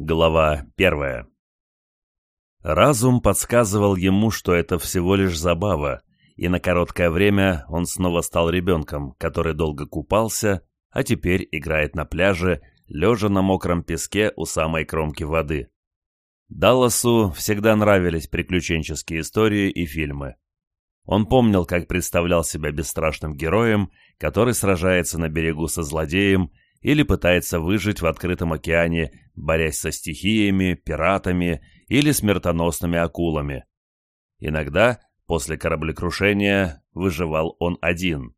Глава первая. Разум подсказывал ему, что это всего лишь забава, и на короткое время он снова стал ребенком, который долго купался, а теперь играет на пляже, лежа на мокром песке у самой кромки воды. Далласу всегда нравились приключенческие истории и фильмы. Он помнил, как представлял себя бесстрашным героем, который сражается на берегу со злодеем или пытается выжить в открытом океане, борясь со стихиями, пиратами или смертоносными акулами. Иногда, после кораблекрушения, выживал он один.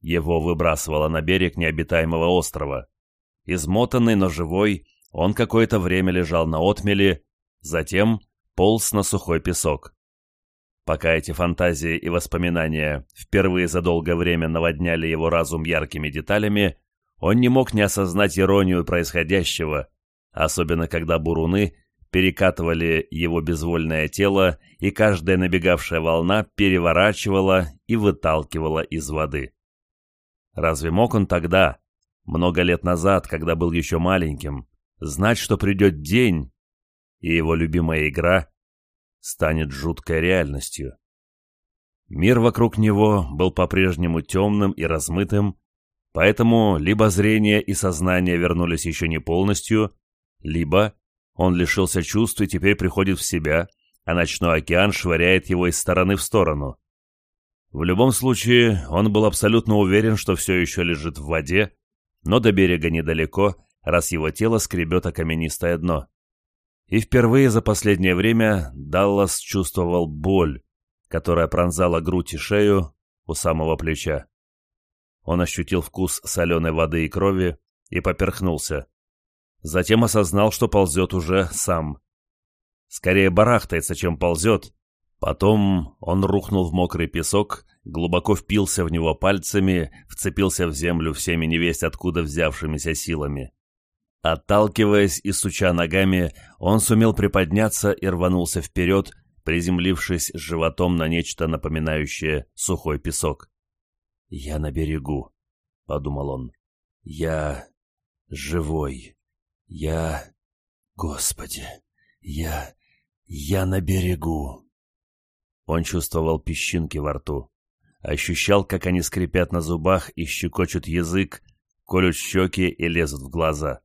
Его выбрасывало на берег необитаемого острова. Измотанный, но живой, он какое-то время лежал на отмеле, затем полз на сухой песок. Пока эти фантазии и воспоминания впервые за долгое время наводняли его разум яркими деталями, он не мог не осознать иронию происходящего, особенно когда буруны перекатывали его безвольное тело, и каждая набегавшая волна переворачивала и выталкивала из воды. Разве мог он тогда, много лет назад, когда был еще маленьким, знать, что придет день, и его любимая игра станет жуткой реальностью? Мир вокруг него был по-прежнему темным и размытым, Поэтому либо зрение и сознание вернулись еще не полностью, либо он лишился чувств и теперь приходит в себя, а ночной океан швыряет его из стороны в сторону. В любом случае, он был абсолютно уверен, что все еще лежит в воде, но до берега недалеко, раз его тело скребет о каменистое дно. И впервые за последнее время Даллас чувствовал боль, которая пронзала грудь и шею у самого плеча. Он ощутил вкус соленой воды и крови и поперхнулся. Затем осознал, что ползет уже сам. Скорее барахтается, чем ползет. Потом он рухнул в мокрый песок, глубоко впился в него пальцами, вцепился в землю всеми невесть откуда взявшимися силами. Отталкиваясь и суча ногами, он сумел приподняться и рванулся вперед, приземлившись животом на нечто напоминающее сухой песок. «Я на берегу», — подумал он. «Я живой. Я... Господи, я... Я на берегу». Он чувствовал песчинки во рту, ощущал, как они скрипят на зубах и щекочут язык, колют щеки и лезут в глаза.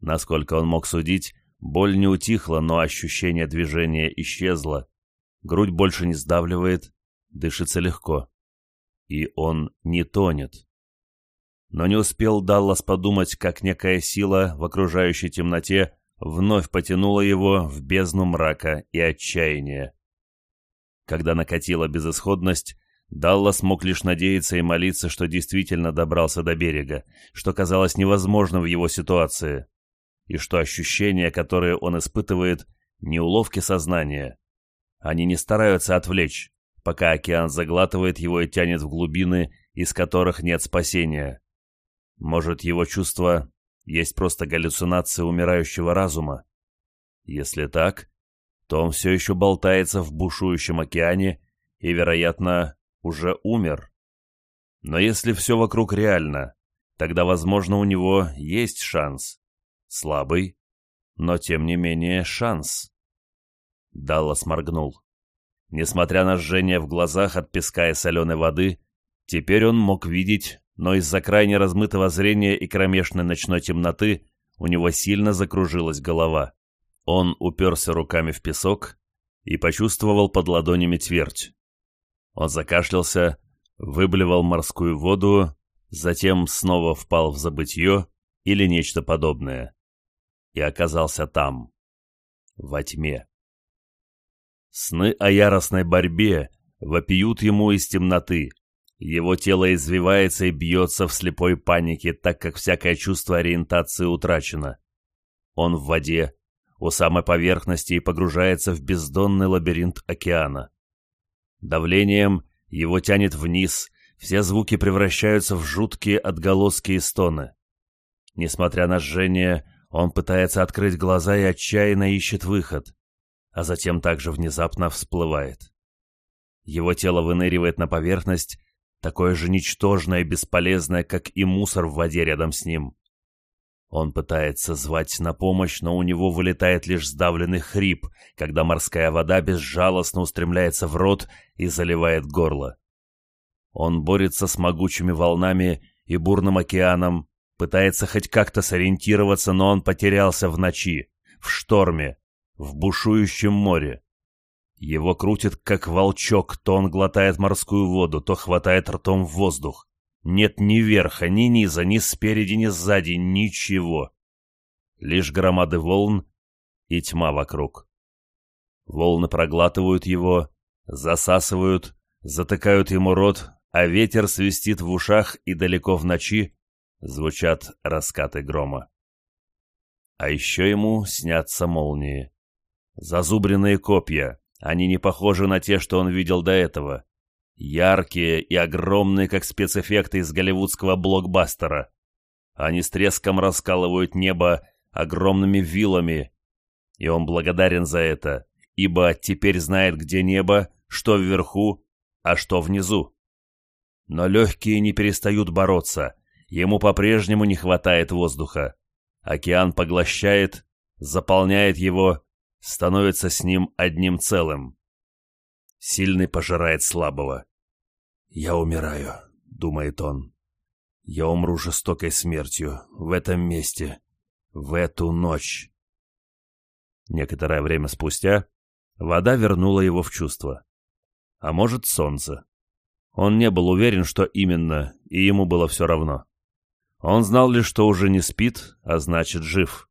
Насколько он мог судить, боль не утихла, но ощущение движения исчезло. Грудь больше не сдавливает, дышится легко и он не тонет. Но не успел Даллас подумать, как некая сила в окружающей темноте вновь потянула его в бездну мрака и отчаяния. Когда накатила безысходность, Даллас мог лишь надеяться и молиться, что действительно добрался до берега, что казалось невозможным в его ситуации, и что ощущения, которые он испытывает, не уловки сознания. Они не стараются отвлечь, пока океан заглатывает его и тянет в глубины, из которых нет спасения. Может, его чувство есть просто галлюцинация умирающего разума? Если так, то он все еще болтается в бушующем океане и, вероятно, уже умер. Но если все вокруг реально, тогда, возможно, у него есть шанс. Слабый, но, тем не менее, шанс. Даллас моргнул. Несмотря на жжение в глазах от песка и соленой воды, теперь он мог видеть, но из-за крайне размытого зрения и кромешной ночной темноты у него сильно закружилась голова. Он уперся руками в песок и почувствовал под ладонями твердь. Он закашлялся, выблевал морскую воду, затем снова впал в забытье или нечто подобное. И оказался там, во тьме. Сны о яростной борьбе вопиют ему из темноты. Его тело извивается и бьется в слепой панике, так как всякое чувство ориентации утрачено. Он в воде, у самой поверхности и погружается в бездонный лабиринт океана. Давлением его тянет вниз, все звуки превращаются в жуткие отголоски и стоны. Несмотря на жжение, он пытается открыть глаза и отчаянно ищет выход а затем также внезапно всплывает. Его тело выныривает на поверхность, такое же ничтожное и бесполезное, как и мусор в воде рядом с ним. Он пытается звать на помощь, но у него вылетает лишь сдавленный хрип, когда морская вода безжалостно устремляется в рот и заливает горло. Он борется с могучими волнами и бурным океаном, пытается хоть как-то сориентироваться, но он потерялся в ночи, в шторме, в бушующем море. Его крутит, как волчок, то он глотает морскую воду, то хватает ртом в воздух. Нет ни верха, ни низа, ни спереди, ни сзади, ничего. Лишь громады волн и тьма вокруг. Волны проглатывают его, засасывают, затыкают ему рот, а ветер свистит в ушах, и далеко в ночи звучат раскаты грома. А еще ему снятся молнии. Зазубренные копья. Они не похожи на те, что он видел до этого. Яркие и огромные, как спецэффекты из голливудского блокбастера. Они с треском раскалывают небо огромными вилами. И он благодарен за это, ибо теперь знает, где небо, что вверху, а что внизу. Но легкие не перестают бороться. Ему по-прежнему не хватает воздуха. Океан поглощает, заполняет его, становится с ним одним целым. Сильный пожирает слабого. «Я умираю», — думает он. «Я умру жестокой смертью, в этом месте, в эту ночь». Некоторое время спустя вода вернула его в чувство. А может, солнце. Он не был уверен, что именно, и ему было все равно. Он знал лишь, что уже не спит, а значит, жив.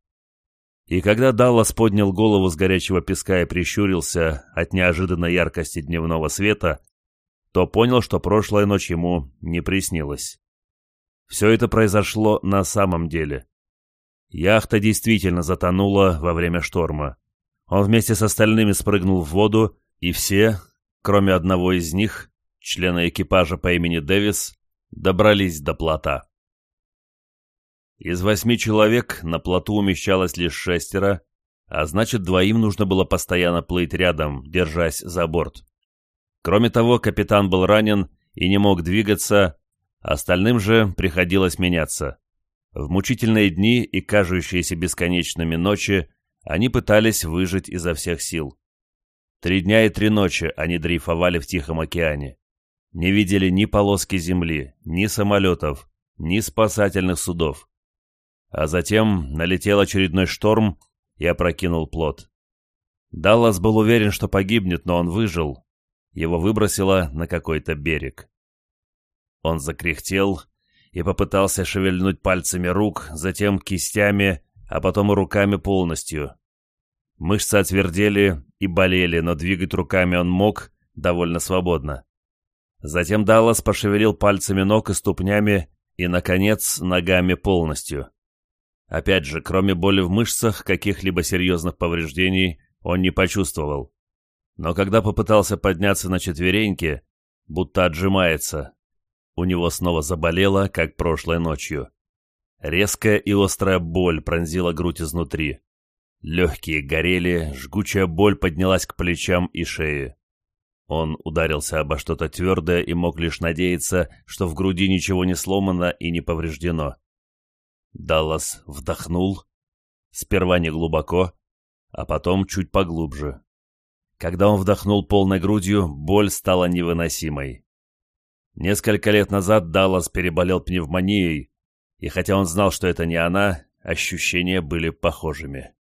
И когда Даллас поднял голову с горячего песка и прищурился от неожиданной яркости дневного света, то понял, что прошлая ночь ему не приснилась. Все это произошло на самом деле. Яхта действительно затонула во время шторма. Он вместе с остальными спрыгнул в воду, и все, кроме одного из них, члена экипажа по имени Дэвис, добрались до плота. Из восьми человек на плоту умещалось лишь шестеро, а значит, двоим нужно было постоянно плыть рядом, держась за борт. Кроме того, капитан был ранен и не мог двигаться, остальным же приходилось меняться. В мучительные дни и кажущиеся бесконечными ночи они пытались выжить изо всех сил. Три дня и три ночи они дрейфовали в Тихом океане. Не видели ни полоски земли, ни самолетов, ни спасательных судов а затем налетел очередной шторм и опрокинул плот. Даллас был уверен, что погибнет, но он выжил. Его выбросило на какой-то берег. Он закряхтел и попытался шевельнуть пальцами рук, затем кистями, а потом и руками полностью. Мышцы отвердели и болели, но двигать руками он мог довольно свободно. Затем Даллас пошевелил пальцами ног и ступнями и, наконец, ногами полностью. Опять же, кроме боли в мышцах, каких-либо серьезных повреждений он не почувствовал. Но когда попытался подняться на четвереньки, будто отжимается, у него снова заболело, как прошлой ночью. Резкая и острая боль пронзила грудь изнутри. Легкие горели, жгучая боль поднялась к плечам и шее. Он ударился обо что-то твердое и мог лишь надеяться, что в груди ничего не сломано и не повреждено. Даллас вдохнул, сперва не глубоко, а потом чуть поглубже. Когда он вдохнул полной грудью, боль стала невыносимой. Несколько лет назад Даллас переболел пневмонией, и хотя он знал, что это не она, ощущения были похожими.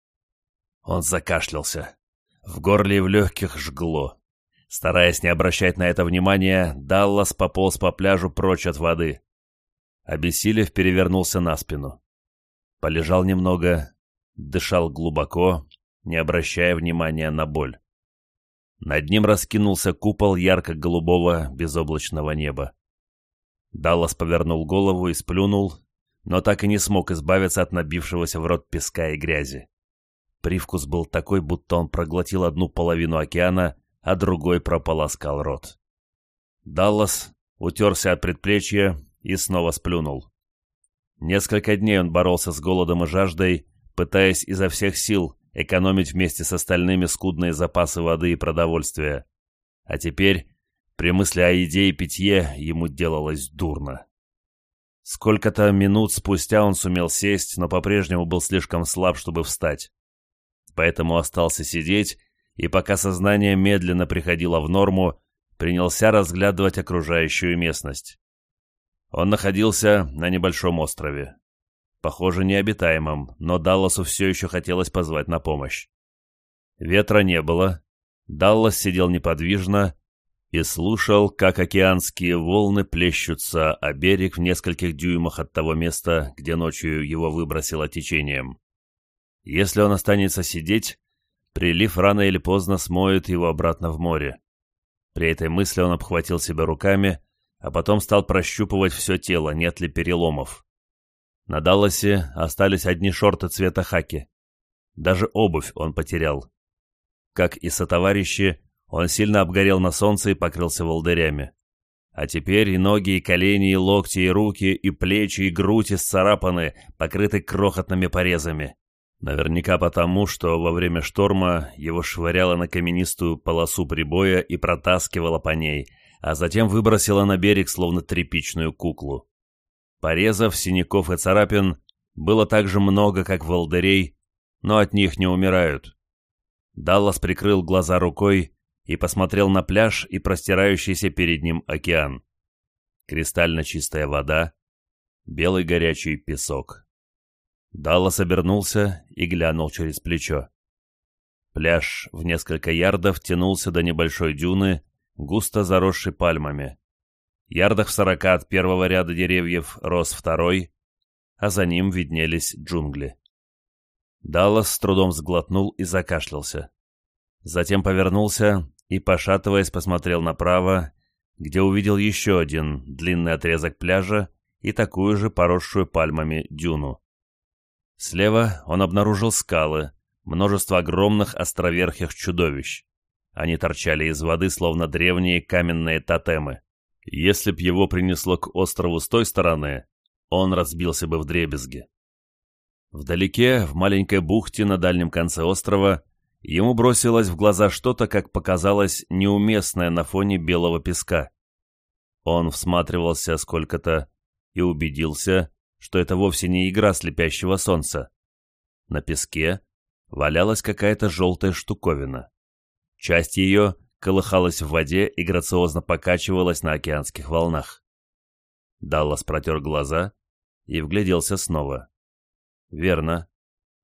Он закашлялся. В горле и в легких жгло. Стараясь не обращать на это внимания, Даллас пополз по пляжу прочь от воды. Обессилев, перевернулся на спину полежал немного, дышал глубоко, не обращая внимания на боль. Над ним раскинулся купол ярко-голубого безоблачного неба. Даллас повернул голову и сплюнул, но так и не смог избавиться от набившегося в рот песка и грязи. Привкус был такой, будто он проглотил одну половину океана, а другой прополоскал рот. Даллас утерся от предплечья и снова сплюнул. Несколько дней он боролся с голодом и жаждой, пытаясь изо всех сил экономить вместе с остальными скудные запасы воды и продовольствия. А теперь, при мысли о еде и питье, ему делалось дурно. Сколько-то минут спустя он сумел сесть, но по-прежнему был слишком слаб, чтобы встать. Поэтому остался сидеть, и пока сознание медленно приходило в норму, принялся разглядывать окружающую местность. Он находился на небольшом острове. Похоже, необитаемом, но Далласу все еще хотелось позвать на помощь. Ветра не было. Даллас сидел неподвижно и слушал, как океанские волны плещутся о берег в нескольких дюймах от того места, где ночью его выбросило течением. Если он останется сидеть, прилив рано или поздно смоет его обратно в море. При этой мысли он обхватил себя руками а потом стал прощупывать все тело, нет ли переломов. На Далласе остались одни шорты цвета хаки. Даже обувь он потерял. Как и сотоварищи, он сильно обгорел на солнце и покрылся волдырями. А теперь и ноги, и колени, и локти, и руки, и плечи, и грудь исцарапаны, покрыты крохотными порезами. Наверняка потому, что во время шторма его швыряло на каменистую полосу прибоя и протаскивало по ней, а затем выбросила на берег словно тряпичную куклу. Порезов, синяков и царапин было так же много, как волдырей, но от них не умирают. Даллас прикрыл глаза рукой и посмотрел на пляж и простирающийся перед ним океан. Кристально чистая вода, белый горячий песок. Даллас обернулся и глянул через плечо. Пляж в несколько ярдов тянулся до небольшой дюны, густо заросший пальмами. Ярдах в сорока от первого ряда деревьев рос второй, а за ним виднелись джунгли. Даллас с трудом сглотнул и закашлялся. Затем повернулся и, пошатываясь, посмотрел направо, где увидел еще один длинный отрезок пляжа и такую же поросшую пальмами дюну. Слева он обнаружил скалы, множество огромных островерхих чудовищ. Они торчали из воды, словно древние каменные тотемы. Если б его принесло к острову с той стороны, он разбился бы в дребезги. Вдалеке, в маленькой бухте на дальнем конце острова, ему бросилось в глаза что-то, как показалось, неуместное на фоне белого песка. Он всматривался сколько-то и убедился, что это вовсе не игра слепящего солнца. На песке валялась какая-то желтая штуковина. Часть ее колыхалась в воде и грациозно покачивалась на океанских волнах. Даллас протер глаза и вгляделся снова. Верно.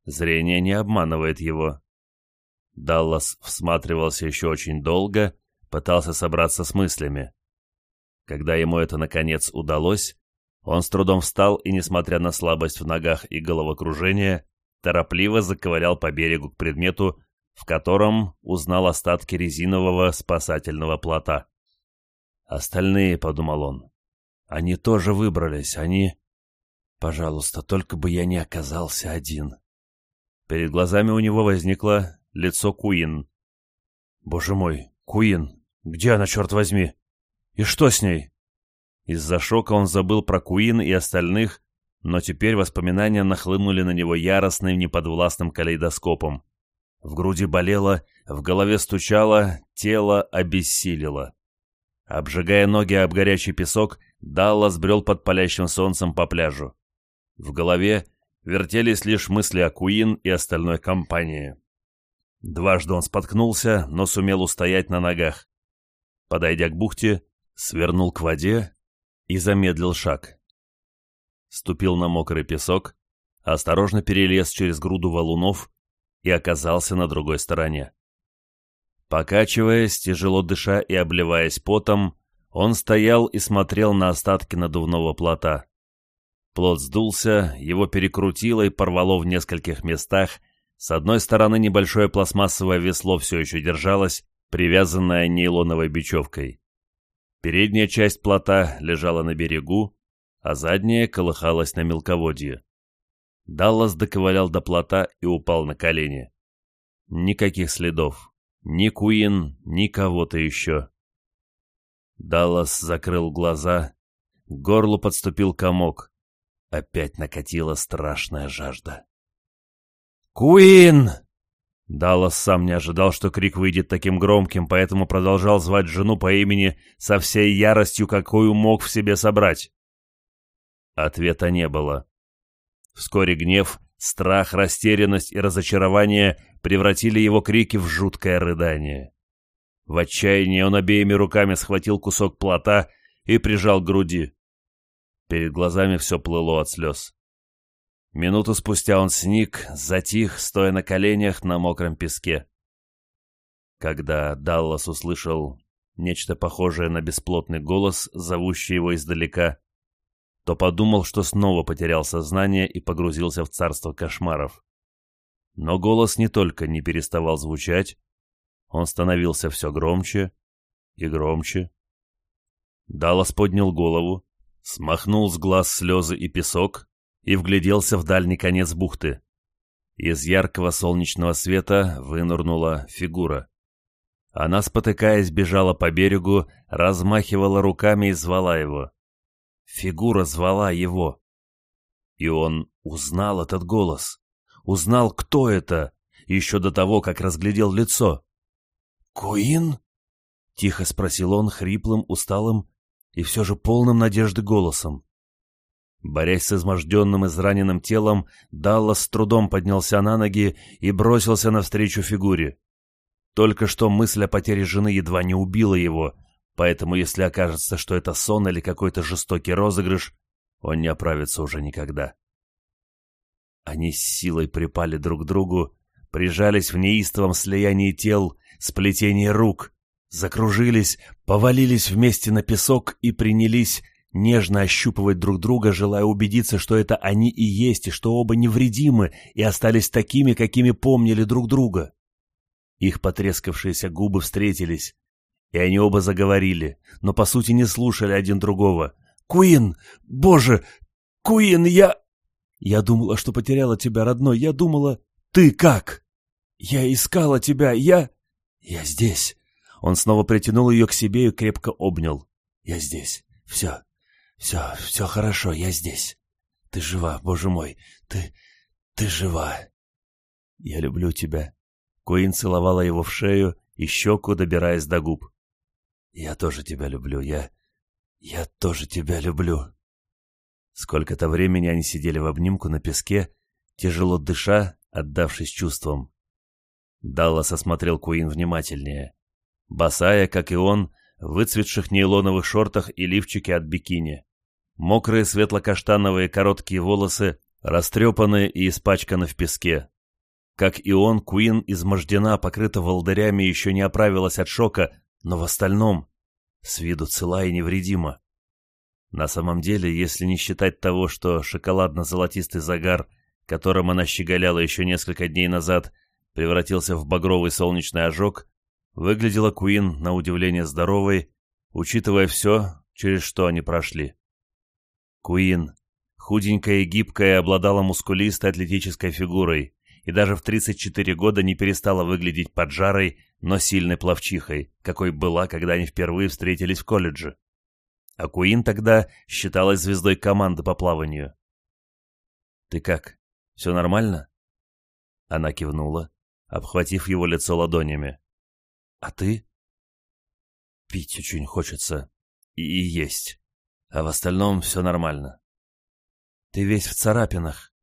Зрение не обманывает его. Даллас всматривался еще очень долго, пытался собраться с мыслями. Когда ему это, наконец, удалось, он с трудом встал и, несмотря на слабость в ногах и головокружение, торопливо заковырял по берегу к предмету, в котором узнал остатки резинового спасательного плота. «Остальные», — подумал он, — «они тоже выбрались, они...» «Пожалуйста, только бы я не оказался один». Перед глазами у него возникло лицо Куин. «Боже мой, Куин! Где она, черт возьми? И что с ней?» Из-за шока он забыл про Куин и остальных, но теперь воспоминания нахлынули на него яростным неподвластным калейдоскопом. В груди болело, в голове стучало, тело обессилило. Обжигая ноги об горячий песок, Далла сбрел под палящим солнцем по пляжу. В голове вертелись лишь мысли о Куин и остальной компании. Дважды он споткнулся, но сумел устоять на ногах. Подойдя к бухте, свернул к воде и замедлил шаг. Ступил на мокрый песок, осторожно перелез через груду валунов и оказался на другой стороне. Покачиваясь, тяжело дыша и обливаясь потом, он стоял и смотрел на остатки надувного плота. Плот сдулся, его перекрутило и порвало в нескольких местах. С одной стороны небольшое пластмассовое весло все еще держалось, привязанное нейлоновой бечевкой. Передняя часть плота лежала на берегу, а задняя колыхалась на мелководье. Даллас доковылял до плота и упал на колени. Никаких следов. Ни Куин, ни кого-то еще. Даллас закрыл глаза. К горлу подступил комок. Опять накатила страшная жажда. «Куин!» Даллас сам не ожидал, что крик выйдет таким громким, поэтому продолжал звать жену по имени со всей яростью, какую мог в себе собрать. Ответа не было. Вскоре гнев, страх, растерянность и разочарование превратили его крики в жуткое рыдание. В отчаянии он обеими руками схватил кусок плота и прижал к груди. Перед глазами все плыло от слез. Минуту спустя он сник, затих, стоя на коленях на мокром песке. Когда Даллас услышал нечто похожее на бесплотный голос, зовущий его издалека, то подумал, что снова потерял сознание и погрузился в царство кошмаров. Но голос не только не переставал звучать, он становился все громче и громче. Даллас поднял голову, смахнул с глаз слезы и песок и вгляделся в дальний конец бухты. Из яркого солнечного света вынырнула фигура. Она, спотыкаясь, бежала по берегу, размахивала руками и звала его — фигура звала его. И он узнал этот голос, узнал, кто это, еще до того, как разглядел лицо. «Куин?» — тихо спросил он хриплым, усталым и все же полным надежды голосом. Борясь с изможденным, израненным телом, Далла с трудом поднялся на ноги и бросился навстречу фигуре. Только что мысль о потере жены едва не убила его — Поэтому, если окажется, что это сон или какой-то жестокий розыгрыш, он не оправится уже никогда. Они с силой припали друг к другу, прижались в неистовом слиянии тел, сплетении рук, закружились, повалились вместе на песок и принялись нежно ощупывать друг друга, желая убедиться, что это они и есть, и что оба невредимы и остались такими, какими помнили друг друга. Их потрескавшиеся губы встретились, и они оба заговорили, но по сути не слушали один другого. «Куин! Боже! Куин, я...» «Я думала, что потеряла тебя, родной. Я думала... Ты как?» «Я искала тебя. Я...» «Я здесь». Он снова притянул ее к себе и крепко обнял. «Я здесь. Все. Все. Все хорошо. Я здесь. Ты жива, боже мой. Ты... Ты жива». «Я люблю тебя». Куин целовала его в шею и щеку, добираясь до губ. Я тоже тебя люблю, я... Я тоже тебя люблю. Сколько-то времени они сидели в обнимку на песке, тяжело дыша, отдавшись чувствам. Даллас осмотрел Куин внимательнее. Босая, как и он, в выцветших нейлоновых шортах и лифчике от бикини. Мокрые светло-каштановые короткие волосы растрепаны и испачканы в песке. Как и он, Куин измождена, покрыта волдырями, еще не оправилась от шока, но в остальном с виду цела и невредима. На самом деле, если не считать того, что шоколадно-золотистый загар, которым она щеголяла еще несколько дней назад, превратился в багровый солнечный ожог, выглядела Куин на удивление здоровой, учитывая все, через что они прошли. Куин, худенькая и гибкая, обладала мускулистой атлетической фигурой и даже в 34 года не перестала выглядеть поджарой но сильной пловчихой, какой была, когда они впервые встретились в колледже. Акуин тогда считалась звездой команды по плаванию. «Ты как? Все нормально?» Она кивнула, обхватив его лицо ладонями. «А ты?» «Пить очень хочется. И, и есть. А в остальном все нормально». «Ты весь в царапинах».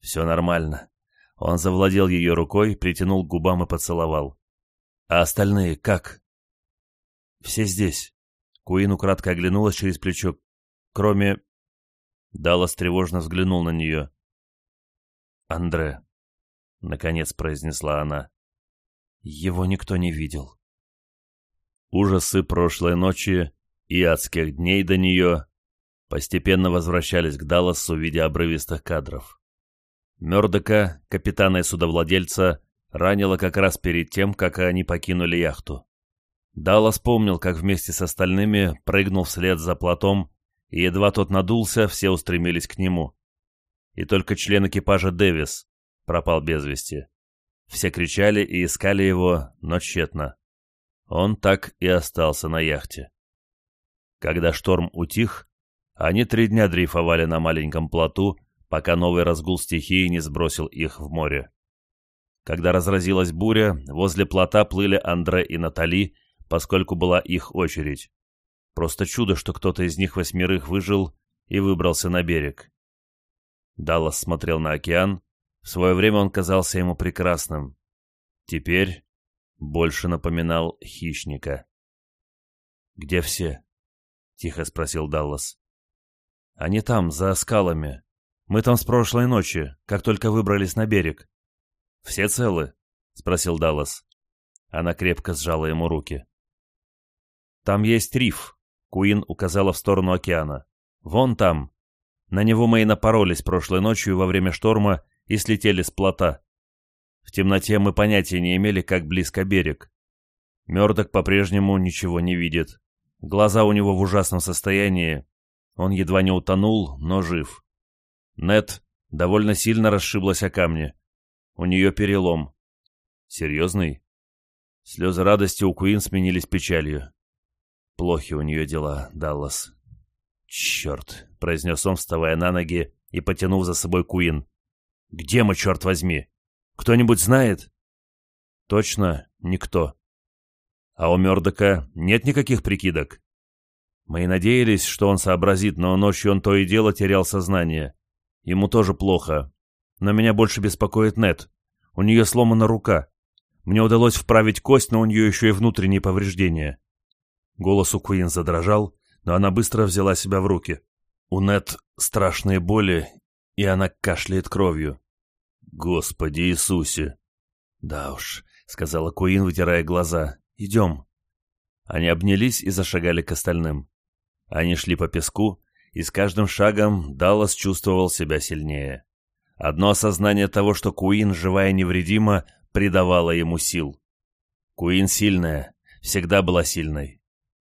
«Все нормально». Он завладел ее рукой, притянул к губам и поцеловал. А остальные как? Все здесь. Куин украдко оглянулась через плечо. Кроме... Даллас тревожно взглянул на нее. «Андре», — наконец произнесла она, — «его никто не видел». Ужасы прошлой ночи и адских дней до нее постепенно возвращались к Далласу в виде обрывистых кадров. Мёрдока, капитана и судовладельца, ранило как раз перед тем, как они покинули яхту. Даллас помнил, как вместе с остальными прыгнул вслед за платом, и едва тот надулся, все устремились к нему. И только член экипажа Дэвис пропал без вести. Все кричали и искали его, но тщетно. Он так и остался на яхте. Когда шторм утих, они три дня дрейфовали на маленьком плоту, пока новый разгул стихии не сбросил их в море. Когда разразилась буря, возле плота плыли Андре и Натали, поскольку была их очередь. Просто чудо, что кто-то из них восьмерых выжил и выбрался на берег. Даллас смотрел на океан. В свое время он казался ему прекрасным. Теперь больше напоминал хищника. «Где все?» — тихо спросил Даллас. «Они там, за скалами. Мы там с прошлой ночи, как только выбрались на берег. «Все целы?» — спросил Даллас. Она крепко сжала ему руки. «Там есть риф», — Куин указала в сторону океана. «Вон там. На него мы и напоролись прошлой ночью во время шторма и слетели с плота. В темноте мы понятия не имели, как близко берег. Мёрдок по-прежнему ничего не видит. Глаза у него в ужасном состоянии. Он едва не утонул, но жив. Нет довольно сильно расшиблась о камни. У нее перелом. Серьезный? Слезы радости у Куин сменились печалью. Плохи у нее дела, Даллас. Черт, произнес он, вставая на ноги и потянув за собой Куин. Где мы, черт возьми? Кто-нибудь знает? Точно, никто. А у Мёрдока нет никаких прикидок? Мы и надеялись, что он сообразит, но ночью он то и дело терял сознание. Ему тоже плохо, но меня больше беспокоит Нет. У нее сломана рука. Мне удалось вправить кость, но у нее еще и внутренние повреждения. Голос у Куин задрожал, но она быстро взяла себя в руки. У Нет страшные боли, и она кашляет кровью. «Господи Иисусе!» «Да уж», — сказала Куин, вытирая глаза. «Идем». Они обнялись и зашагали к остальным. Они шли по песку, и с каждым шагом Даллас чувствовал себя сильнее. Одно осознание того, что Куин, живая и невредима, придавало ему сил. Куин сильная, всегда была сильной.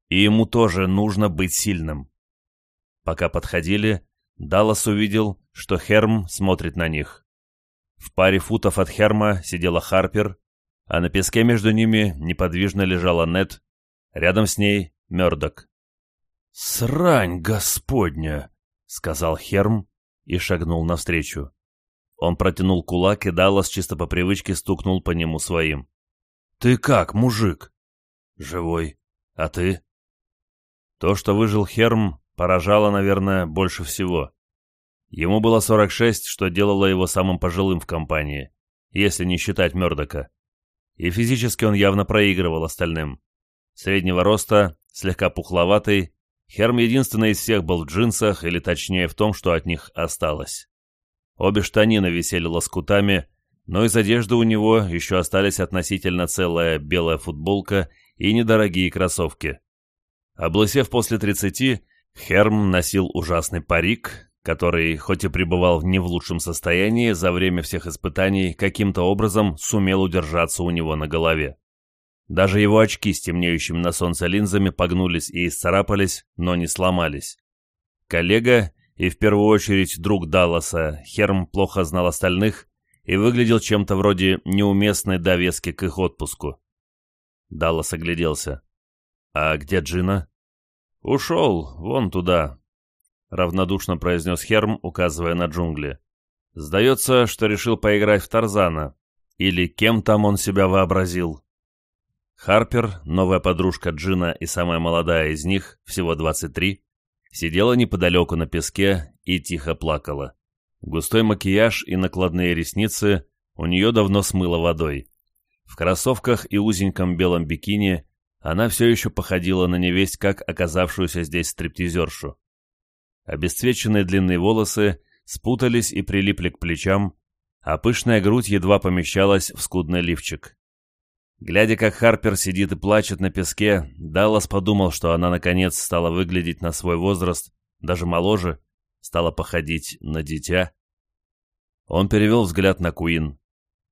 И ему тоже нужно быть сильным. Пока подходили, Даллас увидел, что Херм смотрит на них. В паре футов от Херма сидела Харпер, а на песке между ними неподвижно лежала Нет, рядом с ней Мёрдок. «Срань господня!» — сказал Херм и шагнул навстречу. Он протянул кулак, и Даллас чисто по привычке стукнул по нему своим. «Ты как, мужик?» «Живой. А ты?» То, что выжил Херм, поражало, наверное, больше всего. Ему было 46, что делало его самым пожилым в компании, если не считать Мёрдока. И физически он явно проигрывал остальным. Среднего роста, слегка пухловатый, Херм единственный из всех был в джинсах, или точнее в том, что от них осталось. Обе штанины висели лоскутами, но из одежды у него еще остались относительно целая белая футболка и недорогие кроссовки. Облысев после тридцати, Херм носил ужасный парик, который, хоть и пребывал не в лучшем состоянии, за время всех испытаний каким-то образом сумел удержаться у него на голове. Даже его очки с темнеющими на солнце линзами погнулись и исцарапались, но не сломались. Коллега, и в первую очередь друг Далласа, Херм плохо знал остальных и выглядел чем-то вроде неуместной довески к их отпуску. Даллас огляделся. «А где Джина?» «Ушел, вон туда», — равнодушно произнес Херм, указывая на джунгли. «Сдается, что решил поиграть в Тарзана. Или кем там он себя вообразил?» Харпер, новая подружка Джина и самая молодая из них, всего 23, сидела неподалеку на песке и тихо плакала. Густой макияж и накладные ресницы у нее давно смыло водой. В кроссовках и узеньком белом бикини она все еще походила на невесть, как оказавшуюся здесь стриптизершу. Обесцвеченные длинные волосы спутались и прилипли к плечам, а пышная грудь едва помещалась в скудный лифчик. Глядя, как Харпер сидит и плачет на песке, Даллас подумал, что она наконец стала выглядеть на свой возраст, даже моложе, стала походить на дитя. Он перевел взгляд на Куин.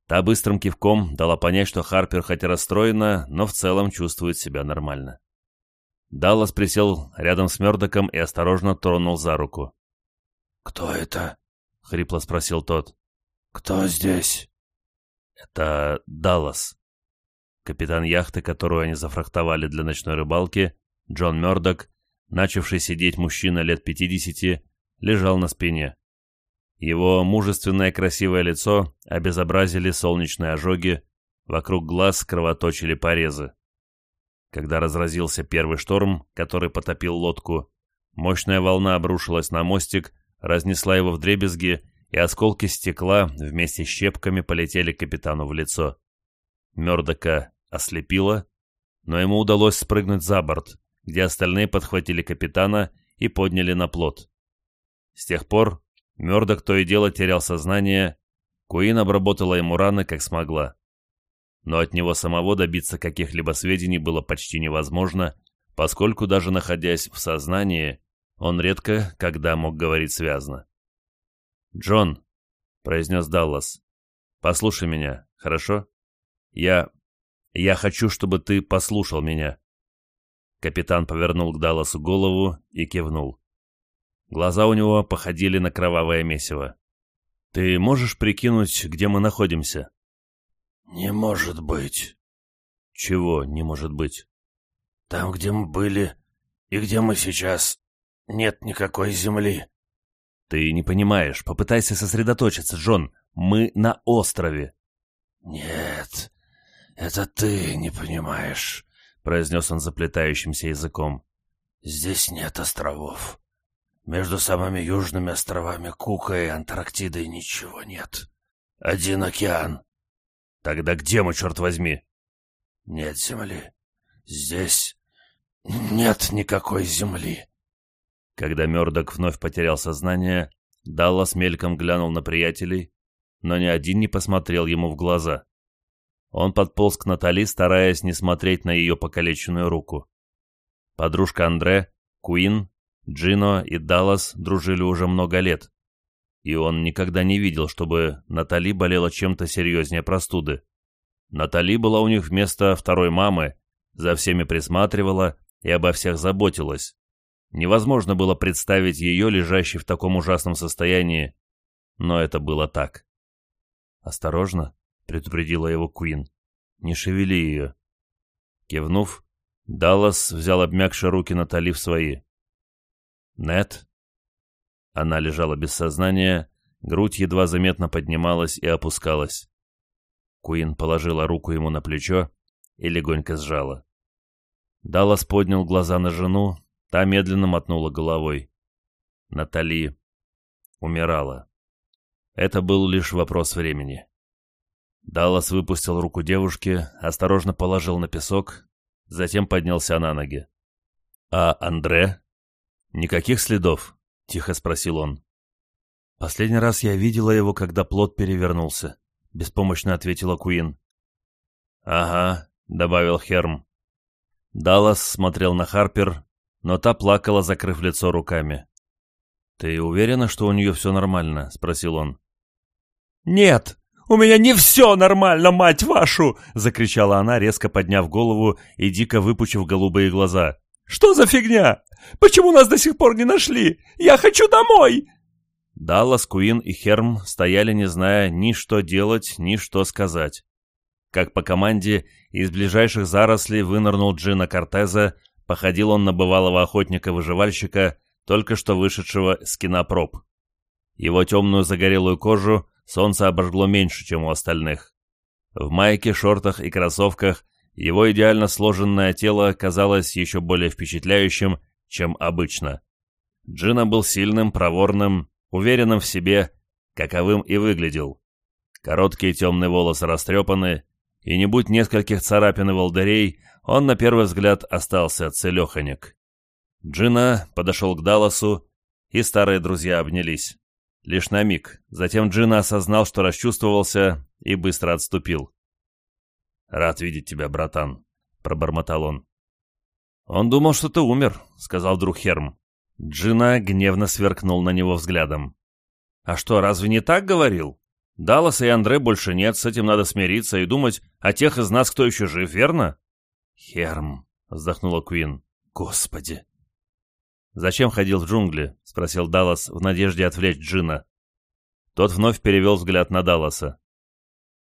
Та быстрым кивком дала понять, что Харпер хоть и расстроена, но в целом чувствует себя нормально. Даллас присел рядом с Мёрдоком и осторожно тронул за руку. «Кто это?» — хрипло спросил тот. «Кто здесь?» «Это Даллас», Капитан яхты, которую они зафрахтовали для ночной рыбалки, Джон Мёрдок, начавший сидеть мужчина лет 50, лежал на спине. Его мужественное красивое лицо обезобразили солнечные ожоги, вокруг глаз кровоточили порезы. Когда разразился первый шторм, который потопил лодку, мощная волна обрушилась на мостик, разнесла его в дребезги, и осколки стекла вместе с щепками полетели капитану в лицо. Мёрдока ослепило, но ему удалось спрыгнуть за борт, где остальные подхватили капитана и подняли на плот. С тех пор Мёрдок то и дело терял сознание, Куин обработала ему раны как смогла. Но от него самого добиться каких-либо сведений было почти невозможно, поскольку даже находясь в сознании, он редко когда мог говорить связно. «Джон», — произнес Даллас, — «послушай меня, хорошо? Я я хочу, чтобы ты послушал меня». Капитан повернул к Далласу голову и кивнул. Глаза у него походили на кровавое месиво. «Ты можешь прикинуть, где мы находимся?» «Не может быть». «Чего не может быть?» «Там, где мы были и где мы сейчас, нет никакой земли». «Ты не понимаешь. Попытайся сосредоточиться, Джон. Мы на острове». «Нет, «Это ты не понимаешь», — произнес он заплетающимся языком. «Здесь нет островов. Между самыми южными островами Кука и Антарктиды ничего нет. Один океан». «Тогда где мы, черт возьми?» «Нет земли. Здесь нет никакой земли». Когда Мердок вновь потерял сознание, Даллас мельком глянул на приятелей, но ни один не посмотрел ему в глаза. Он подполз к Натали, стараясь не смотреть на ее покалеченную руку. Подружка Андре, Куин, Джино и Даллас дружили уже много лет, и он никогда не видел, чтобы Натали болела чем-то серьезнее простуды. Натали была у них вместо второй мамы, за всеми присматривала и обо всех заботилась. Невозможно было представить ее, лежащей в таком ужасном состоянии, но это было так. «Осторожно», предупредила его Куин. «Не шевели ее». Кивнув, Даллас взял обмякшие руки Натали в свои. «Нет?» Она лежала без сознания, грудь едва заметно поднималась и опускалась. Куин положила руку ему на плечо и легонько сжала. Даллас поднял глаза на жену, та медленно мотнула головой. Натали умирала. Это был лишь вопрос времени. Даллас выпустил руку девушки, осторожно положил на песок, затем поднялся на ноги. «А Андре?» «Никаких следов?» — тихо спросил он. «Последний раз я видела его, когда плод перевернулся», — беспомощно ответила Куин. «Ага», — добавил Херм. Даллас смотрел на Харпер, но та плакала, закрыв лицо руками. «Ты уверена, что у нее все нормально?» — спросил он. «Нет!» У меня не все нормально, мать вашу!» — закричала она, резко подняв голову и дико выпучив голубые глаза. «Что за фигня? Почему нас до сих пор не нашли? Я хочу домой!» Даллас, Куин и Херм стояли, не зная ни что делать, ни что сказать. Как по команде, из ближайших зарослей вынырнул Джина Кортеза, походил он на бывалого охотника-выживальщика, только что вышедшего с кинопроб. Его темную загорелую кожу — солнце обожгло меньше, чем у остальных. В майке, шортах и кроссовках его идеально сложенное тело казалось еще более впечатляющим, чем обычно. Джина был сильным, проворным, уверенным в себе, каковым и выглядел. Короткие темные волосы растрепаны, и не будь нескольких царапин и волдырей, он на первый взгляд остался целеханек. Джина подошел к Далласу, и старые друзья обнялись. Лишь на миг. Затем Джина осознал, что расчувствовался, и быстро отступил. «Рад видеть тебя, братан», — пробормотал он. «Он думал, что ты умер», — сказал друг Херм. Джина гневно сверкнул на него взглядом. «А что, разве не так говорил? Далласа и Андре больше нет, с этим надо смириться и думать о тех из нас, кто еще жив, верно?» «Херм», — вздохнула Куин. «Господи!» «Зачем ходил в джунгли?» — спросил Даллас в надежде отвлечь Джина. Тот вновь перевел взгляд на Далласа.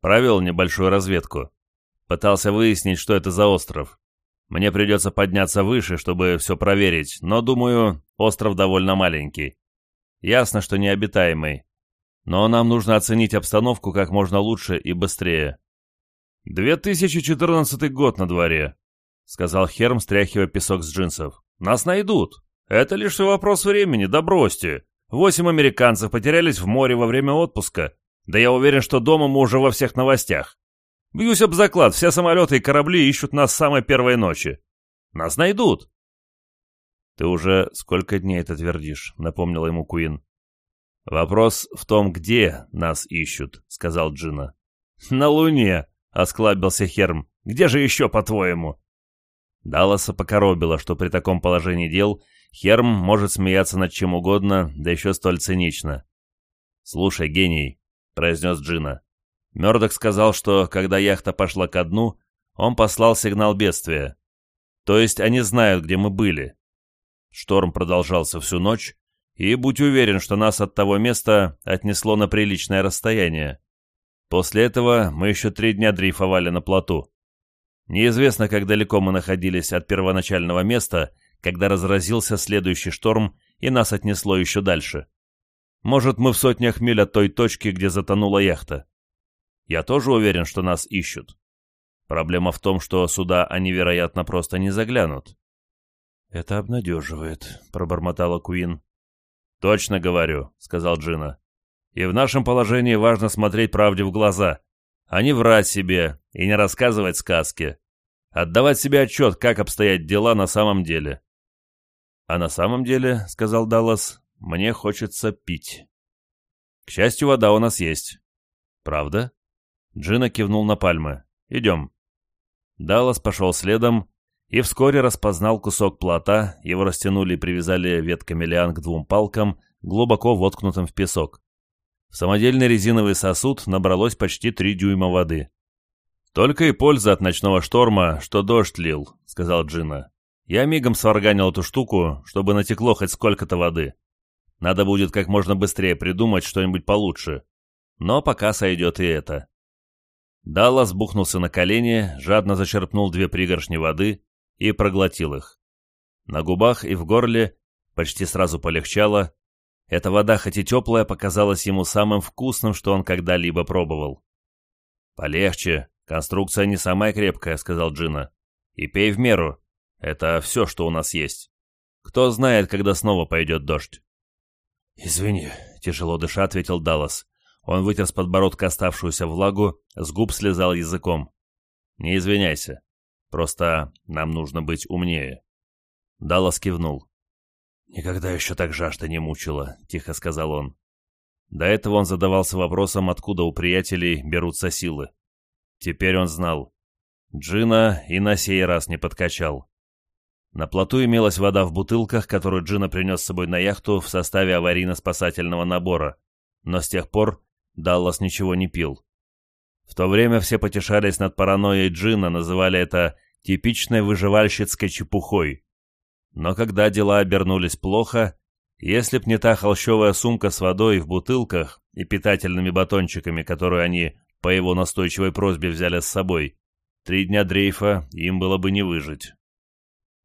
«Провел небольшую разведку. Пытался выяснить, что это за остров. Мне придется подняться выше, чтобы все проверить, но, думаю, остров довольно маленький. Ясно, что необитаемый. Но нам нужно оценить обстановку как можно лучше и быстрее». «2014 год на дворе», — сказал Херм, стряхивая песок с джинсов. «Нас найдут!» Это лишь вопрос времени, да бросьте. Восемь американцев потерялись в море во время отпуска. Да я уверен, что дома мы уже во всех новостях. Бьюсь об заклад, все самолеты и корабли ищут нас с самой первой ночи. Нас найдут. Ты уже сколько дней это твердишь, напомнила ему Куин. Вопрос в том, где нас ищут, сказал Джина. На Луне, осклабился Херм. Где же еще, по-твоему? Далласа покоробило, что при таком положении дел Херм может смеяться над чем угодно, да еще столь цинично. «Слушай, гений», — произнес Джина. Мёрдок сказал, что, когда яхта пошла ко дну, он послал сигнал бедствия. То есть они знают, где мы были. Шторм продолжался всю ночь, и будь уверен, что нас от того места отнесло на приличное расстояние. После этого мы еще три дня дрейфовали на плоту. Неизвестно, как далеко мы находились от первоначального места, когда разразился следующий шторм и нас отнесло еще дальше. Может, мы в сотнях миль от той точки, где затонула яхта. Я тоже уверен, что нас ищут. Проблема в том, что суда они, вероятно, просто не заглянут. «Это обнадеживает», — пробормотала Куин. «Точно говорю», — сказал Джина. «И в нашем положении важно смотреть правде в глаза, а не врать себе и не рассказывать сказки. Отдавать себе отчет, как обстоят дела на самом деле. «А на самом деле, — сказал Даллас, — мне хочется пить. К счастью, вода у нас есть». «Правда?» Джина кивнул на пальмы. «Идем». Даллас пошел следом и вскоре распознал кусок плота, его растянули и привязали ветками лиан к двум палкам, глубоко воткнутым в песок. В самодельный резиновый сосуд набралось почти три дюйма воды. «Только и польза от ночного шторма, что дождь лил», — сказал Джина. Я мигом сварганил эту штуку, чтобы натекло хоть сколько-то воды. Надо будет как можно быстрее придумать что-нибудь получше. Но пока сойдет и это. Даллас бухнулся на колени, жадно зачерпнул две пригоршни воды и проглотил их. На губах и в горле почти сразу полегчало. Эта вода, хоть и теплая, показалась ему самым вкусным, что он когда-либо пробовал. «Полегче, конструкция не самая крепкая», — сказал Джина. «И пей в меру, это все, что у нас есть. Кто знает, когда снова пойдет дождь?» «Извини», — тяжело дыша ответил Даллас. Он вытер с подбородка оставшуюся влагу, с губ слезал языком. «Не извиняйся. Просто нам нужно быть умнее». Даллас кивнул. «Никогда еще так жажда не мучила», — тихо сказал он. До этого он задавался вопросом, откуда у приятелей берутся силы. Теперь он знал. Джина и на сей раз не подкачал. На плоту имелась вода в бутылках, которую Джина принес с собой на яхту в составе аварийно-спасательного набора, но с тех пор Даллас ничего не пил. В то время все потешались над паранойей Джина, называли это типичной выживальщицкой чепухой. Но когда дела обернулись плохо, если б не та холщовая сумка с водой в бутылках и питательными батончиками, которые они по его настойчивой просьбе взяли с собой, три дня дрейфа им было бы не выжить.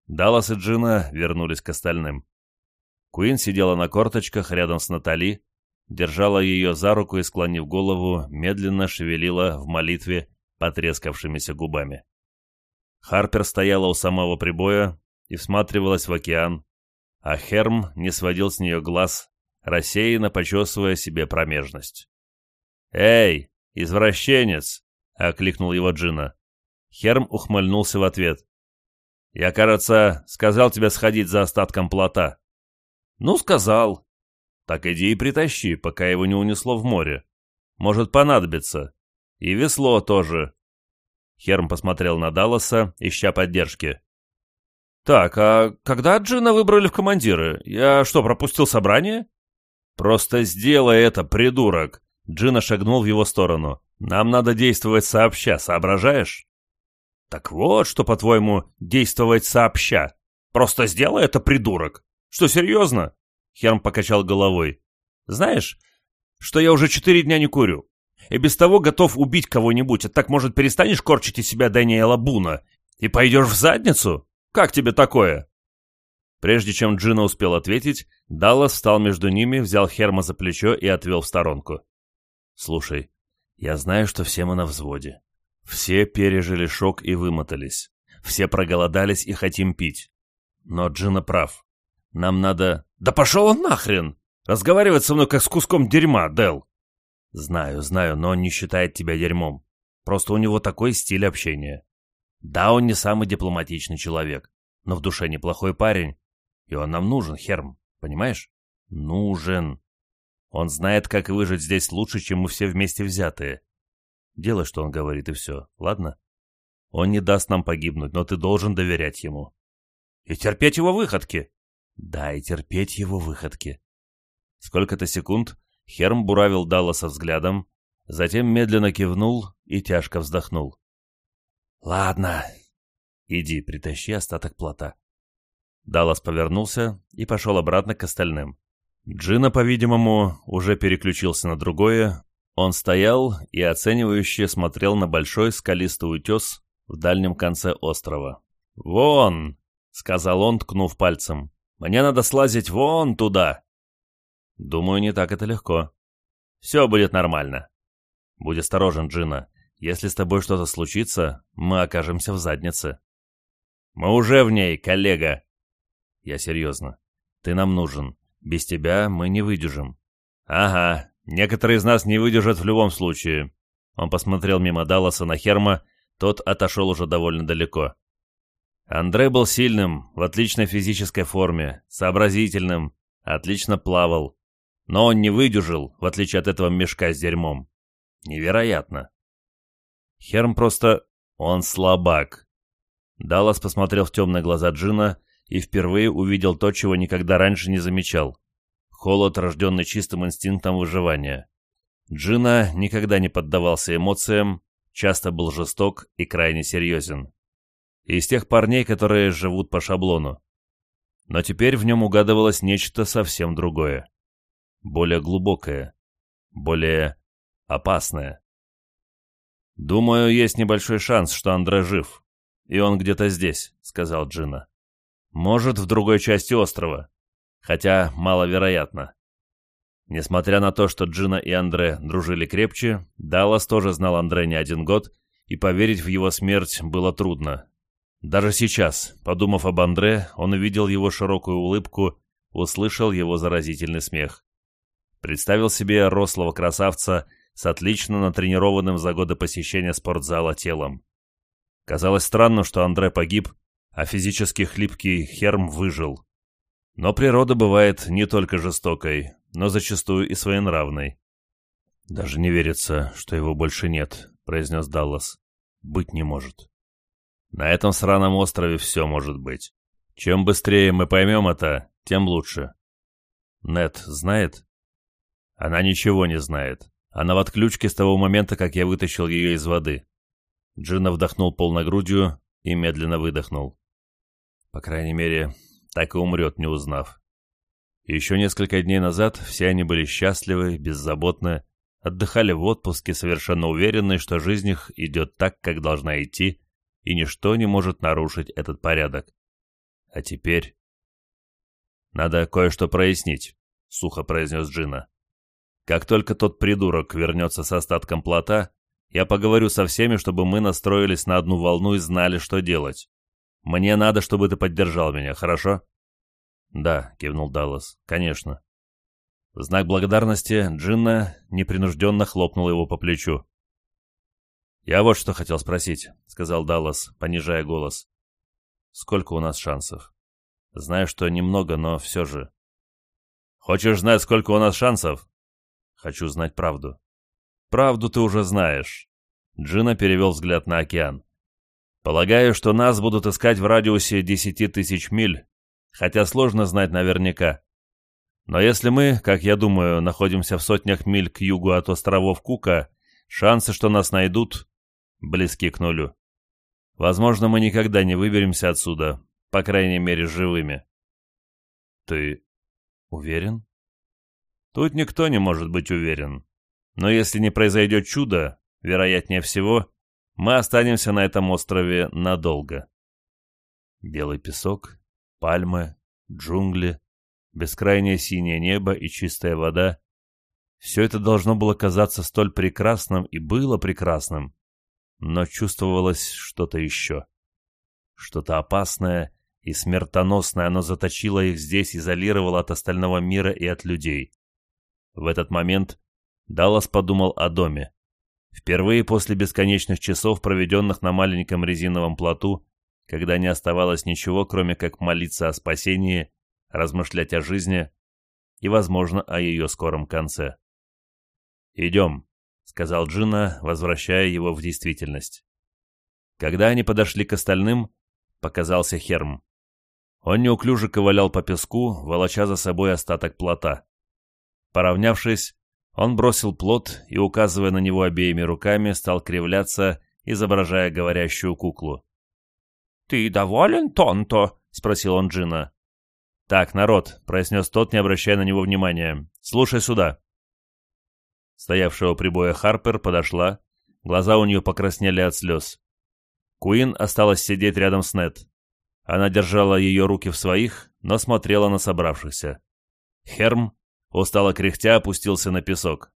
Даллас и Джина вернулись к остальным. Куин сидела на корточках рядом с Натали, держала ее за руку и, склонив голову, медленно шевелила в молитве потрескавшимися губами. Харпер стояла у самого прибоя и всматривалась в океан, а Херм не сводил с нее глаз, рассеянно почесывая себе промежность. «Эй, извращенец!» — окликнул его Джина. Херм ухмыльнулся в ответ. Я, кажется, сказал тебе сходить за остатком плота. Ну, сказал. Так иди и притащи, пока его не унесло в море. Может понадобиться. И весло тоже. Херм посмотрел на Далласа, ища поддержки. «Так, а когда Джина выбрали в командиры? Я что, пропустил собрание?» «Просто сделай это, придурок!» Джина шагнул в его сторону. «Нам надо действовать сообща, соображаешь?» Так вот, что, по-твоему, действовать сообща. Просто сделай это, придурок. Что, серьезно? Херм покачал головой. Знаешь, что я уже четыре дня не курю. И без того готов убить кого-нибудь. А так, может, перестанешь корчить из себя Даниэла Буна и пойдешь в задницу? Как тебе такое? Прежде чем Джина успел ответить, Даллас встал между ними, взял Херма за плечо и отвел в сторонку. «Слушай, я знаю, что все мы на взводе. Все пережили шок и вымотались. Все проголодались и хотим пить. Но Джина прав. Нам надо... Да пошел он нахрен! Разговаривать со мной как с куском дерьма, Дел. Знаю, знаю, но он не считает тебя дерьмом. Просто у него такой стиль общения. Да, он не самый дипломатичный человек, но в душе неплохой парень. И он нам нужен, Херм, понимаешь? Нужен. Он знает, как выжить здесь лучше, чем мы все вместе взятые. Делай, что он говорит, и все, ладно? Он не даст нам погибнуть, но ты должен доверять ему. И терпеть его выходки. Да, и терпеть его выходки. Сколько-то секунд Херм буравил Далласа взглядом, затем медленно кивнул и тяжко вздохнул. «Ладно, иди, притащи остаток плота». Даллас повернулся и пошел обратно к остальным. Джина, по-видимому, уже переключился на другое, он стоял и оценивающе смотрел на большой скалистый утес в дальнем конце острова. «Вон!» — сказал он, ткнув пальцем. «Мне надо слазить вон туда!» «Думаю, не так это легко. Все будет нормально. Будь осторожен, Джина. Если с тобой что-то случится, мы окажемся в заднице». «Мы уже в ней, коллега!» «Я серьезно. Ты нам нужен. Без тебя мы не выдержим». «Ага, Некоторые из нас не выдержат в любом случае. Он посмотрел мимо Далласа на Херма, тот отошел уже довольно далеко. Андрей был сильным, в отличной физической форме, сообразительным, отлично плавал. Но он не выдержал, в отличие от этого мешка с дерьмом. Невероятно. Херм просто... он слабак. Даллас посмотрел в темные глаза Джина и впервые увидел то, чего никогда раньше не замечал холод, рожденный чистым инстинктом выживания. Джина никогда не поддавался эмоциям, часто был жесток и крайне серьезен. Из тех парней, которые живут по шаблону. Но теперь в нем угадывалось нечто совсем другое. Более глубокое. Более опасное. «Думаю, есть небольшой шанс, что Андре жив. И он где-то здесь», — сказал Джина. «Может, в другой части острова хотя маловероятно. Несмотря на то, что Джина и Андре дружили крепче, Даллас тоже знал Андре не один год, и поверить в его смерть было трудно. Даже сейчас, подумав об Андре, он увидел его широкую улыбку, услышал его заразительный смех. Представил себе рослого красавца с отлично натренированным за годы посещения спортзала телом. Казалось странно, что Андре погиб, а физически хлипкий Херм выжил. Но природа бывает не только жестокой, но зачастую и своенравной. «Даже не верится, что его больше нет», — произнес Даллас. «Быть не может». «На этом сраном острове все может быть. Чем быстрее мы поймем это, тем лучше». «Нет знает?» «Она ничего не знает. Она в отключке с того момента, как я вытащил ее из воды». Джина вдохнул полногрудью и медленно выдохнул. «По крайней мере, так и умрет, не узнав. Еще несколько дней назад все они были счастливы, беззаботны, отдыхали в отпуске, совершенно уверенные, что жизнь их идет так, как должна идти, и ничто не может нарушить этот порядок. А теперь... «Надо кое-что прояснить», — сухо произнес Джина. «Как только тот придурок вернется с остатком плота, я поговорю со всеми, чтобы мы настроились на одну волну и знали, что делать. Мне надо, чтобы ты поддержал меня, хорошо?» «Да», — кивнул Даллас, — «конечно». В знак благодарности Джинна непринужденно хлопнула его по плечу. «Я вот что хотел спросить», — сказал Даллас, понижая голос. «Сколько у нас шансов?» «Знаю, что немного, но все же...» «Хочешь знать, сколько у нас шансов?» «Хочу знать правду». «Правду ты уже знаешь». Джина перевел взгляд на океан. Полагаю, что нас будут искать в радиусе 10 тысяч миль, хотя сложно знать наверняка. Но если мы, как я думаю, находимся в сотнях миль к югу от островов Кука, шансы, что нас найдут, близки к нулю. Возможно, мы никогда не выберемся отсюда, по крайней мере, живыми. Ты уверен? Тут никто не может быть уверен. Но если не произойдет чудо, вероятнее всего, мы останемся на этом острове надолго. Белый песок, пальмы, джунгли, бескрайнее синее небо и чистая вода — все это должно было казаться столь прекрасным и было прекрасным, но чувствовалось что-то еще. Что-то опасное и смертоносное оно заточило их здесь, изолировало от остального мира и от людей. В этот момент Даллас подумал о доме. Впервые после бесконечных часов, проведенных на маленьком резиновом плоту, когда не оставалось ничего, кроме как молиться о спасении, размышлять о жизни и, возможно, о ее скором конце. «Идем», — сказал Джина, возвращая его в действительность. Когда они подошли к остальным, показался Херм. Он неуклюже ковылял по песку, волоча за собой остаток плота. Поравнявшись, он бросил плод и, указывая на него обеими руками, стал кривляться, изображая говорящую куклу. «Ты доволен, Тонто?» — спросил он Джина. «Так, народ», — произнес тот, не обращая на него внимания. «Слушай сюда». Стоявшего у прибоя Харпер подошла. Глаза у нее покраснели от слез. Куин осталась сидеть рядом с Нет. Она держала ее руки в своих, но смотрела на собравшихся. Херм устало кряхтя опустился на песок.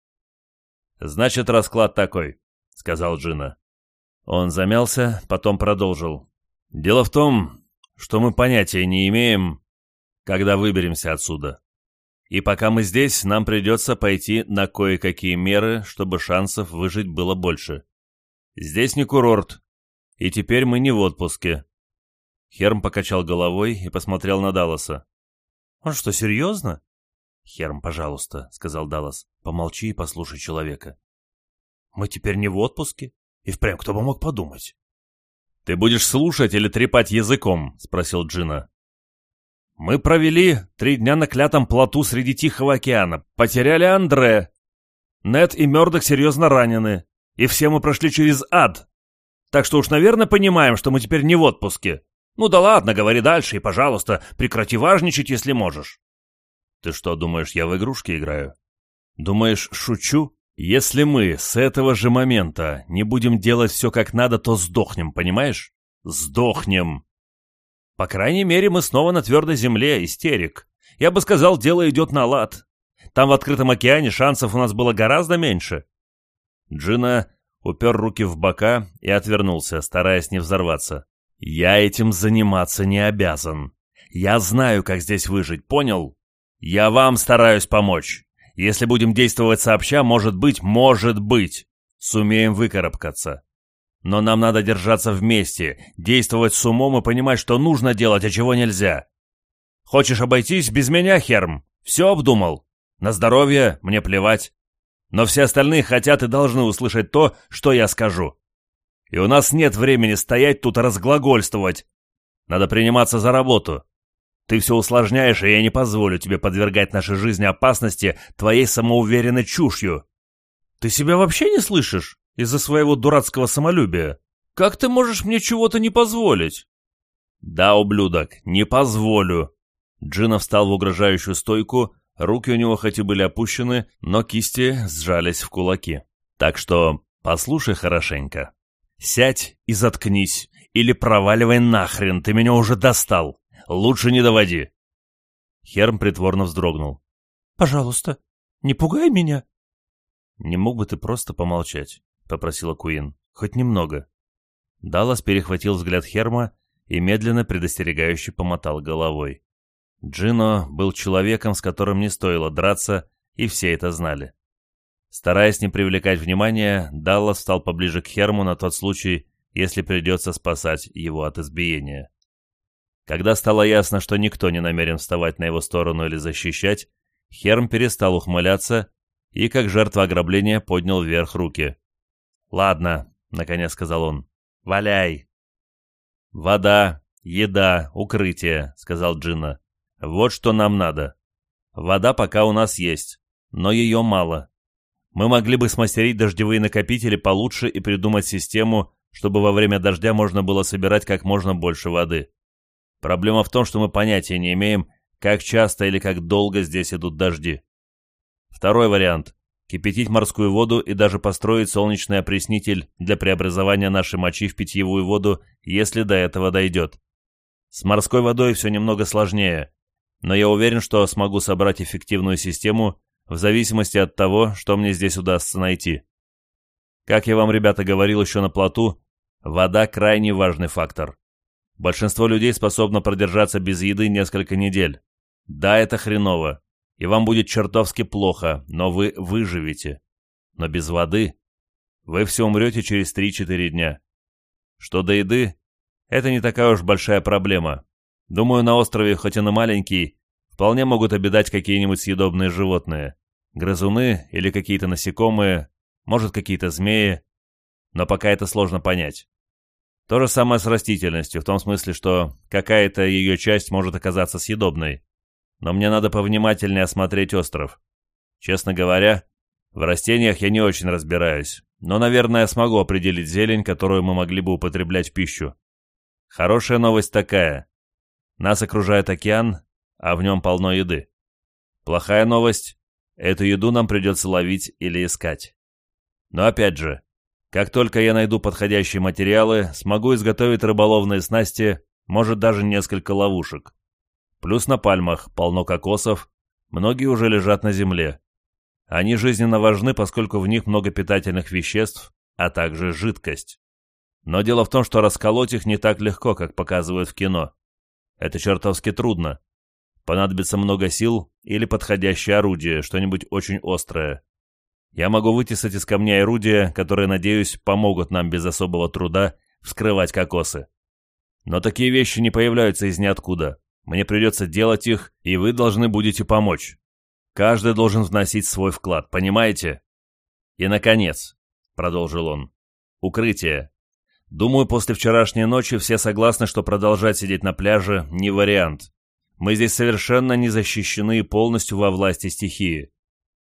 «Значит, расклад такой», — сказал Джина. Он замялся, потом продолжил. «Дело в том, что мы понятия не имеем, когда выберемся отсюда. И пока мы здесь, нам придется пойти на кое-какие меры, чтобы шансов выжить было больше. Здесь не курорт, и теперь мы не в отпуске». Херм покачал головой и посмотрел на Далласа. «Он что, серьезно?» Херм, пожалуйста сказал даллас. Помолчи и послушай человека. Мы теперь не в отпуске. И впрямь кто бы мог подумать ты будешь слушать или трепать языком спросил джина мы провели три дня на клятом плоту среди тихого океана. Потеряли андре. Нет и мердок серьезно ранены. И все мы прошли через ад. Так что уж наверное понимаем что мы теперь не в отпуске. Ну да ладно говори дальше и пожалуйста прекрати важничать если можешь. Ты что, думаешь, я в игрушки играю? Думаешь, шучу? Если мы с этого же момента не будем делать все как надо, то сдохнем, понимаешь? Сдохнем. По крайней мере, мы снова на твердой земле, истерик. Я бы сказал, дело идет на лад. Там в открытом океане шансов у нас было гораздо меньше. Джина упер руки в бока и отвернулся, стараясь не взорваться. «Я этим заниматься не обязан. Я знаю, как здесь выжить, понял? Я вам стараюсь помочь. Если будем действовать сообща, может быть, может быть, сумеем выкарабкаться. Но нам надо держаться вместе, действовать с умом и понимать, что нужно делать, а чего нельзя. Хочешь обойтись без меня, Херм? Все обдумал. На здоровье мне плевать. Но все остальные хотят и должны услышать то, что я скажу. И у нас нет времени стоять тут разглагольствовать. Надо приниматься за работу. Ты все усложняешь, и я не позволю тебе подвергать нашей жизни опасности твоей самоуверенной чушью. Ты себя вообще не слышишь из-за своего дурацкого самолюбия? Как ты можешь мне чего-то не позволить? Да, ублюдок, не позволю. Джина встал в угрожающую стойку, руки у него хоть и были опущены, но кисти сжались в кулаки. Так что послушай хорошенько. Сядь и заткнись, или проваливай нахрен, ты меня уже достал лучше не доводи!» Херм притворно вздрогнул. «Пожалуйста, не пугай меня!» «Не мог бы ты просто помолчать?» — попросила Куин. «Хоть немного». Даллас перехватил взгляд Херма и медленно предостерегающе помотал головой. Джино был человеком, с которым не стоило драться, и все это знали. Стараясь не привлекать внимания, Даллас стал поближе к Херму на тот случай, если придется спасать его от избиения. Когда стало ясно, что никто не намерен вставать на его сторону или защищать, Херм перестал ухмыляться и, как жертва ограбления, поднял вверх руки. «Ладно», — наконец сказал он, — «валяй». «Вода, еда, укрытие», — сказал Джина. «Вот что нам надо. Вода пока у нас есть, но ее мало. Мы могли бы смастерить дождевые накопители получше и придумать систему, чтобы во время дождя можно было собирать как можно больше воды. Проблема в том, что мы понятия не имеем, как часто или как долго здесь идут дожди. Второй вариант – кипятить морскую воду и даже построить солнечный опреснитель для преобразования нашей мочи в питьевую воду, если до этого дойдет. С морской водой все немного сложнее, но я уверен, что смогу собрать эффективную систему в зависимости от того, что мне здесь удастся найти. Как я вам, ребята, говорил еще на плоту, вода – крайне важный фактор. Большинство людей способно продержаться без еды несколько недель. Да, это хреново, и вам будет чертовски плохо, но вы выживете. Но без воды вы все умрете через 3-4 дня. Что до еды, это не такая уж большая проблема. Думаю, на острове, хоть и на маленький, вполне могут обедать какие-нибудь съедобные животные. Грызуны или какие-то насекомые, может, какие-то змеи. Но пока это сложно понять. То же самое с растительностью, в том смысле, что какая-то ее часть может оказаться съедобной. Но мне надо повнимательнее осмотреть остров. Честно говоря, в растениях я не очень разбираюсь, но, наверное, я смогу определить зелень, которую мы могли бы употреблять в пищу. Хорошая новость такая. Нас окружает океан, а в нем полно еды. Плохая новость – эту еду нам придется ловить или искать. Но опять же, как только я найду подходящие материалы, смогу изготовить рыболовные снасти, может даже несколько ловушек. Плюс на пальмах полно кокосов, многие уже лежат на земле. Они жизненно важны, поскольку в них много питательных веществ, а также жидкость. Но дело в том, что расколоть их не так легко, как показывают в кино. Это чертовски трудно. Понадобится много сил или подходящее орудие, что-нибудь очень острое. Я могу вытесать из камня орудия, которые, надеюсь, помогут нам без особого труда вскрывать кокосы. Но такие вещи не появляются из ниоткуда. Мне придется делать их, и вы должны будете помочь. Каждый должен вносить свой вклад, понимаете? И, наконец, — продолжил он, — укрытие. Думаю, после вчерашней ночи все согласны, что продолжать сидеть на пляже — не вариант. Мы здесь совершенно не защищены и полностью во власти стихии.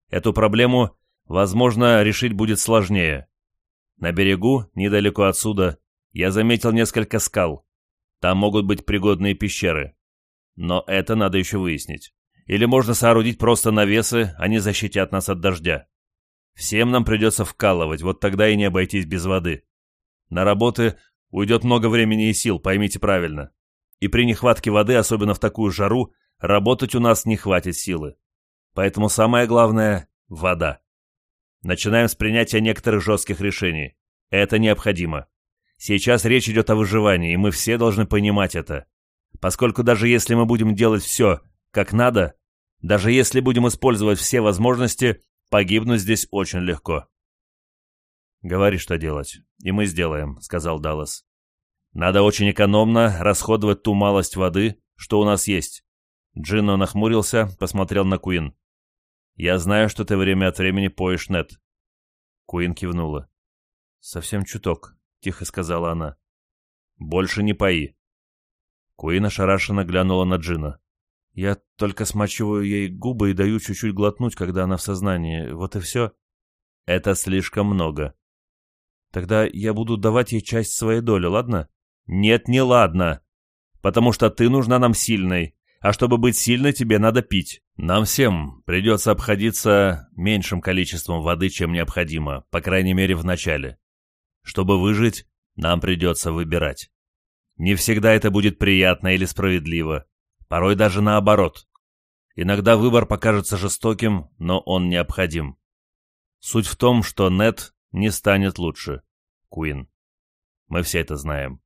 Эту проблему Возможно, решить будет сложнее. На берегу, недалеко отсюда, я заметил несколько скал. Там могут быть пригодные пещеры. Но это надо еще выяснить. Или можно соорудить просто навесы, они защитят нас от дождя. Всем нам придется вкалывать, вот тогда и не обойтись без воды. На работы уйдет много времени и сил, поймите правильно. И при нехватке воды, особенно в такую жару, работать у нас не хватит силы. Поэтому самое главное – вода. Начинаем с принятия некоторых жестких решений. Это необходимо. Сейчас речь идет о выживании, и мы все должны понимать это. Поскольку даже если мы будем делать все, как надо, даже если будем использовать все возможности, погибнуть здесь очень легко. «Говори, что делать, и мы сделаем», — сказал Даллас. «Надо очень экономно расходовать ту малость воды, что у нас есть». Джинно нахмурился, посмотрел на Куин. Я знаю, что ты время от времени поешь нет. Куин кивнула. «Совсем чуток», — тихо сказала она. «Больше не пои». Куин ошарашенно глянула на Джина. «Я только смачиваю ей губы и даю чуть-чуть глотнуть, когда она в сознании. Вот и все». «Это слишком много». «Тогда я буду давать ей часть своей доли, ладно?» «Нет, не ладно. Потому что ты нужна нам сильной. А чтобы быть сильной, тебе надо пить. Нам всем придется обходиться меньшим количеством воды, чем необходимо, по крайней мере в начале. Чтобы выжить, нам придется выбирать. Не всегда это будет приятно или справедливо. Порой даже наоборот. Иногда выбор покажется жестоким, но он необходим. Суть в том, что Нет не станет лучше. Куин. Мы все это знаем.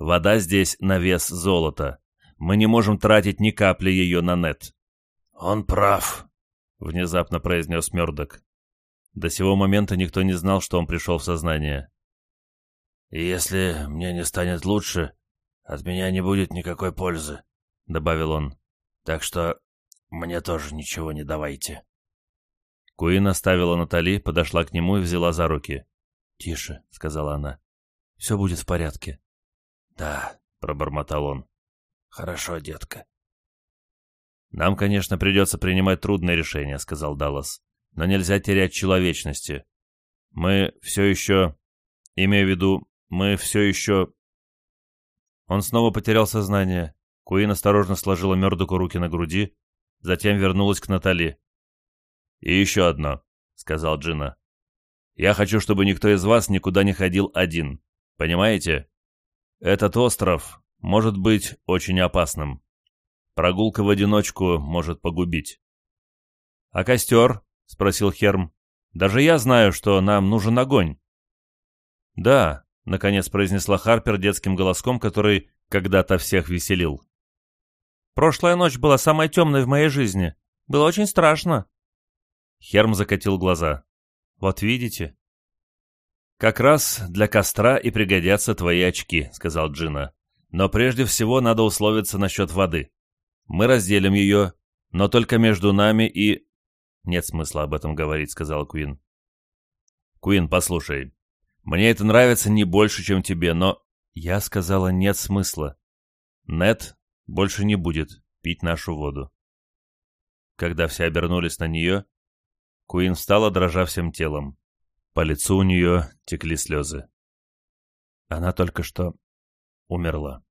Вода здесь на вес золота. Мы не можем тратить ни капли ее на нет. Он прав, внезапно произнес Мердок. До сего момента никто не знал, что он пришел в сознание. И «Если мне не станет лучше, от меня не будет никакой пользы», — добавил он. «Так что мне тоже ничего не давайте». Куин оставила Натали, подошла к нему и взяла за руки. «Тише», — сказала она. «Все будет в порядке». «Да», — пробормотал он. Хорошо, детка. Нам, конечно, придется принимать трудные решения, сказал Даллас. Но нельзя терять человечности. Мы все еще... Имею в виду, мы все еще... Он снова потерял сознание. Куин осторожно сложила Мердоку руки на груди, затем вернулась к Натали. «И еще одно», — сказал Джина. «Я хочу, чтобы никто из вас никуда не ходил один. Понимаете? Этот остров может быть очень опасным. Прогулка в одиночку может погубить. — А костер? — спросил Херм. — Даже я знаю, что нам нужен огонь. — Да, — наконец произнесла Харпер детским голоском, который когда-то всех веселил. «Прошлая ночь была самой темной в моей жизни. Было очень страшно». Херм закатил глаза. «Вот видите». «Как раз для костра и пригодятся твои очки», — сказал Джина. Но прежде всего надо условиться насчет воды. Мы разделим ее, но только между нами и...» «Нет смысла об этом говорить», — сказал Куин. «Куин, послушай, мне это нравится не больше, чем тебе, но...» Я сказала, нет смысла. Нет больше не будет пить нашу воду. Когда все обернулись на нее, Куин встала, дрожа всем телом. По лицу у нее текли слезы. Она только что умерла.